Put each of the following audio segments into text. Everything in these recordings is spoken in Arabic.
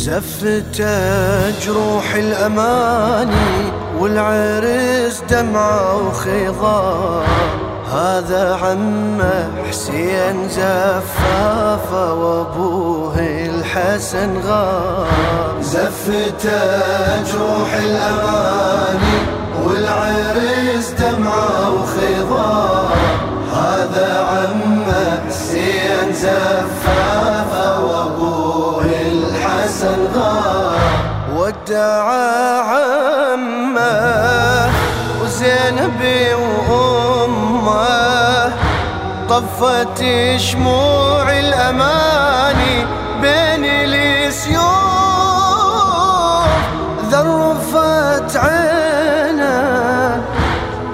زفت جروح الأماني والعرس دمعة وخضار هذا عمه حسين زفافة وأبوه الحسن غار زفت جروح الأماني والعرس دمعة وخضار هذا عمه حسين زفافة غار ودع عمه وزينب وأمه. طفت شموع الأماني بين السيوف. ذرفت عينه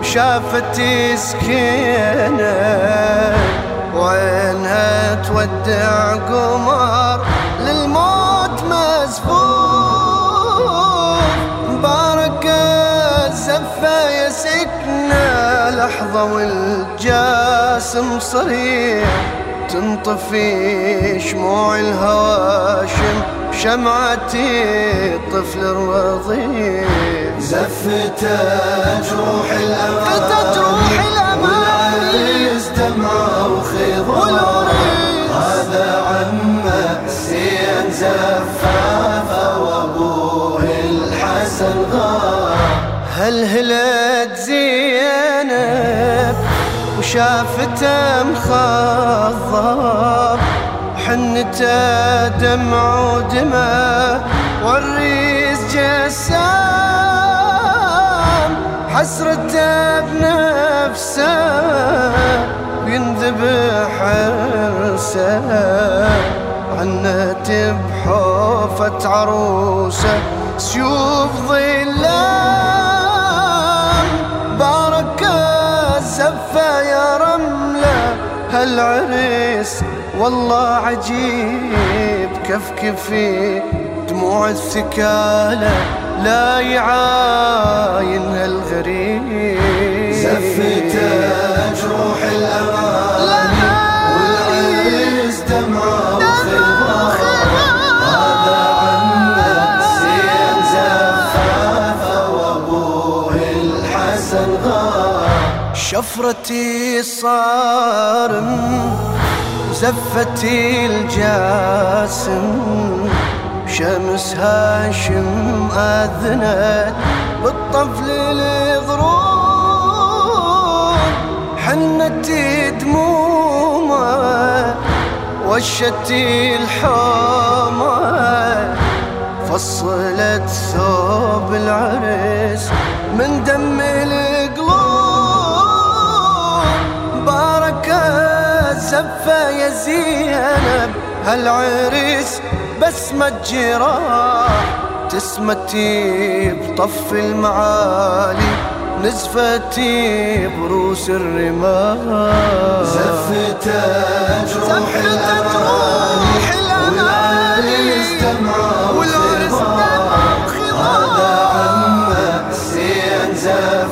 شافت سكينه. وعينها تودع قمر للموت مزفوف. لحظة والجاسم صريح تنطفي شموع الهواشم شمعتي الطفل الرضيع زفت جروح الأمان جروح الأمان والعريس دمعة وخضار هذا عمه حسين زفافة وأبوه الحسن غار هل هلت زينب وشافته مخضب. حنته دمع ودمه والريس جسام. حسرته بنفسه وينذبح عرسه عنت بحوفة عروسه سيوف ظلام هالعريس والله عجيب. كفكفي دموع الثكالة لا يعاين هالغريب. زفت شفرتي صارم زفتي الجاسم شمس هاشم أذنت بالطفل الغروب حنتي دمومه وشتي الحومه. فصلت ثوب العرس من دم القلوب. زفة يا زينب هالعريس بسمة جراح تسمتي بطف المعالي نزفتي بروس الرمال. زفته جروح الأماني والعريس دمعه والعريس دمعه هذا عمه زين زفته